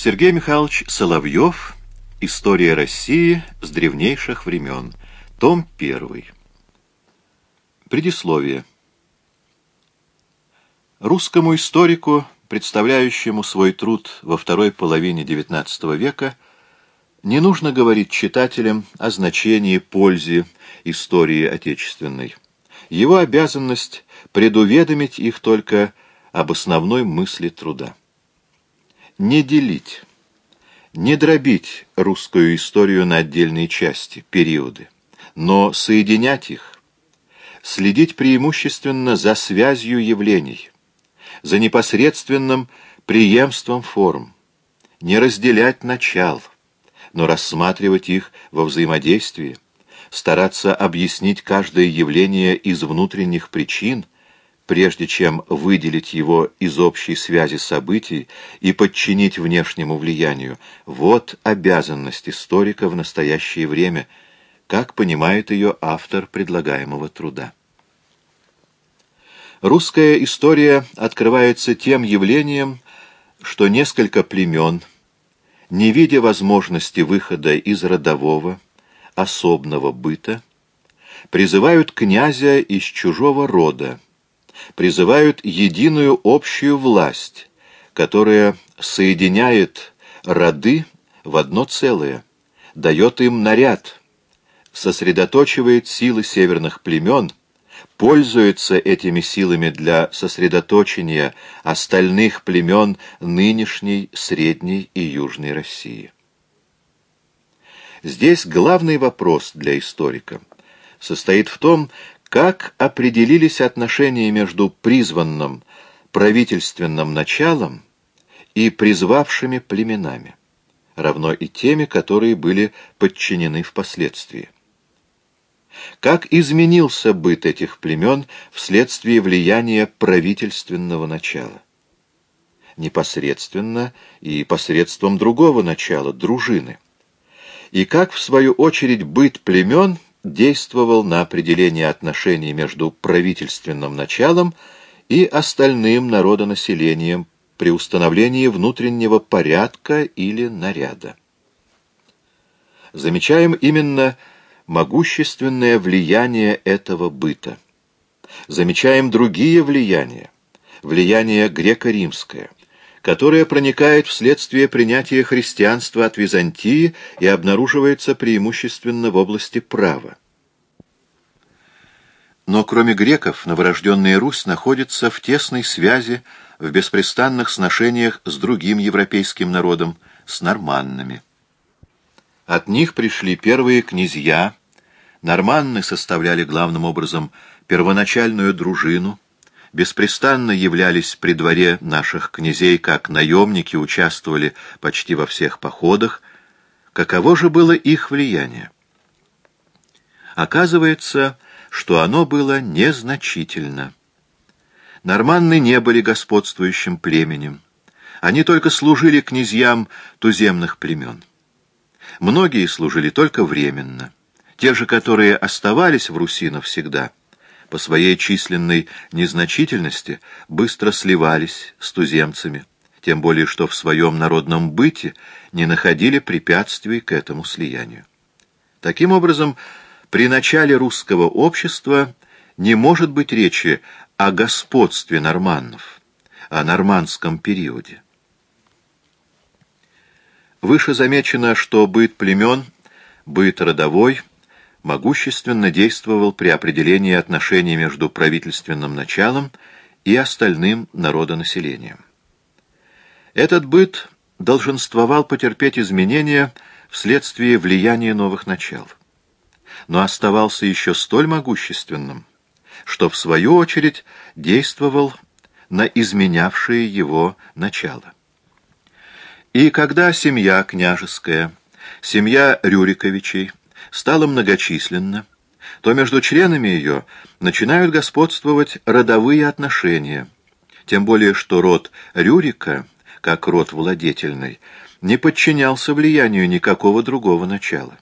Сергей Михайлович Соловьев «История России с древнейших времен», том 1. Предисловие. Русскому историку, представляющему свой труд во второй половине XIX века, не нужно говорить читателям о значении, пользе истории отечественной. Его обязанность предуведомить их только об основной мысли труда. Не делить, не дробить русскую историю на отдельные части, периоды, но соединять их, следить преимущественно за связью явлений, за непосредственным преемством форм, не разделять начал, но рассматривать их во взаимодействии, стараться объяснить каждое явление из внутренних причин, прежде чем выделить его из общей связи событий и подчинить внешнему влиянию. Вот обязанность историка в настоящее время, как понимает ее автор предлагаемого труда. Русская история открывается тем явлением, что несколько племен, не видя возможности выхода из родового, особного быта, призывают князя из чужого рода, призывают единую общую власть, которая соединяет роды в одно целое, дает им наряд, сосредоточивает силы северных племен, пользуется этими силами для сосредоточения остальных племен нынешней, средней и южной России. Здесь главный вопрос для историка состоит в том, как определились отношения между призванным правительственным началом и призвавшими племенами, равно и теми, которые были подчинены впоследствии. Как изменился быт этих племен вследствие влияния правительственного начала? Непосредственно и посредством другого начала, дружины. И как, в свою очередь, быт племен действовал на определение отношений между правительственным началом и остальным народонаселением при установлении внутреннего порядка или наряда. Замечаем именно могущественное влияние этого быта. Замечаем другие влияния. Влияние греко-римское, которое проникает вследствие принятия христианства от Византии и обнаруживается преимущественно в области права. Но кроме греков, новорожденная Русь находится в тесной связи, в беспрестанных сношениях с другим европейским народом, с норманнами. От них пришли первые князья, норманны составляли главным образом первоначальную дружину, беспрестанно являлись при дворе наших князей, как наемники участвовали почти во всех походах. Каково же было их влияние? Оказывается, что оно было незначительно. Норманны не были господствующим племенем. Они только служили князьям туземных племен. Многие служили только временно. Те же, которые оставались в Руси навсегда, по своей численной незначительности быстро сливались с туземцами, тем более что в своем народном быте не находили препятствий к этому слиянию. Таким образом, при начале русского общества не может быть речи о господстве норманнов, о нормандском периоде. Выше замечено, что быт племен, быт родовой, могущественно действовал при определении отношений между правительственным началом и остальным народонаселением. Этот быт долженствовал потерпеть изменения вследствие влияния новых начал, но оставался еще столь могущественным, что в свою очередь действовал на изменявшие его начало. И когда семья княжеская, семья Рюриковичей стала многочисленна, то между членами ее начинают господствовать родовые отношения, тем более что род Рюрика, как род владетельный, не подчинялся влиянию никакого другого начала.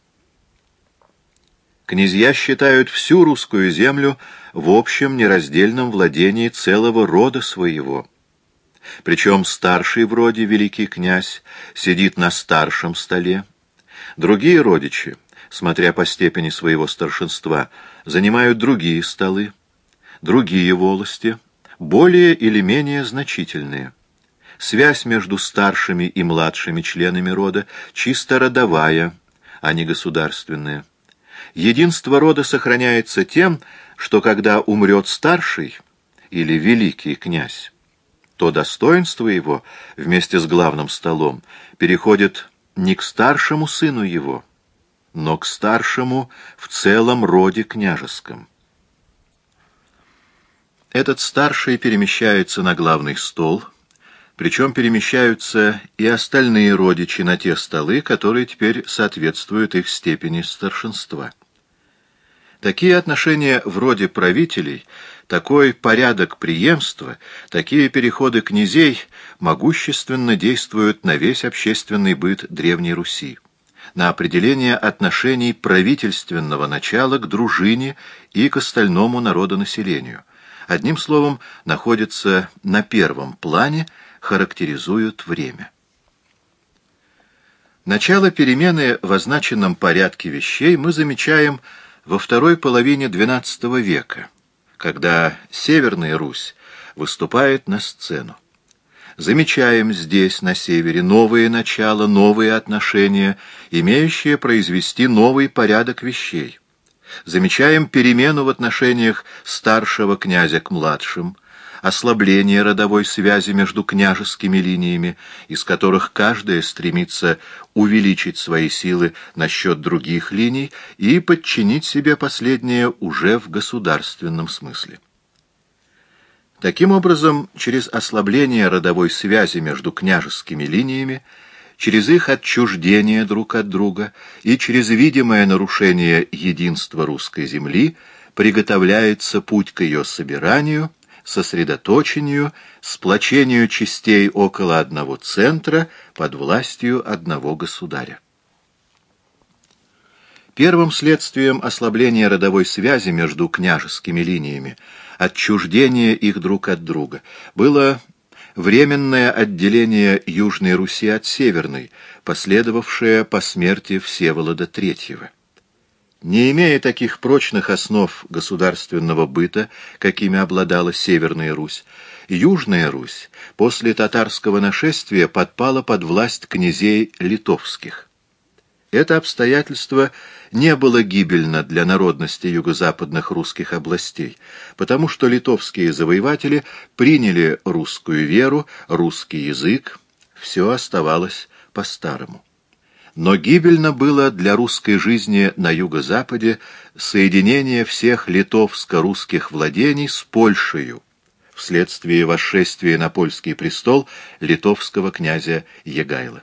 Князья считают всю русскую землю в общем нераздельном владении целого рода своего – Причем старший вроде великий князь сидит на старшем столе. Другие родичи, смотря по степени своего старшинства, занимают другие столы, другие волости, более или менее значительные. Связь между старшими и младшими членами рода чисто родовая, а не государственная. Единство рода сохраняется тем, что когда умрет старший или великий князь, то достоинство его вместе с главным столом переходит не к старшему сыну его, но к старшему в целом роде княжеском. Этот старший перемещается на главный стол, причем перемещаются и остальные родичи на те столы, которые теперь соответствуют их степени старшинства. Такие отношения в роде правителей, такой порядок преемства, такие переходы князей могущественно действуют на весь общественный быт Древней Руси, на определение отношений правительственного начала к дружине и к остальному народонаселению. Одним словом, находятся на первом плане, характеризуют время. Начало перемены в означенном порядке вещей мы замечаем во второй половине XII века, когда Северная Русь выступает на сцену. Замечаем здесь, на севере, новые начала, новые отношения, имеющие произвести новый порядок вещей. Замечаем перемену в отношениях старшего князя к младшим, ослабление родовой связи между княжескими линиями, из которых каждая стремится увеличить свои силы насчет других линий и подчинить себе последнее уже в государственном смысле. Таким образом, через ослабление родовой связи между княжескими линиями, через их отчуждение друг от друга и через видимое нарушение единства русской земли приготовляется путь к ее собиранию – сосредоточению, сплочению частей около одного центра под властью одного государя. Первым следствием ослабления родовой связи между княжескими линиями, отчуждения их друг от друга, было временное отделение Южной Руси от Северной, последовавшее по смерти Всеволода III. Не имея таких прочных основ государственного быта, какими обладала Северная Русь, Южная Русь после татарского нашествия подпала под власть князей литовских. Это обстоятельство не было гибельно для народности юго-западных русских областей, потому что литовские завоеватели приняли русскую веру, русский язык, все оставалось по-старому. Но гибельно было для русской жизни на юго-западе соединение всех литовско-русских владений с Польшею вследствие восшествия на польский престол литовского князя Егайла.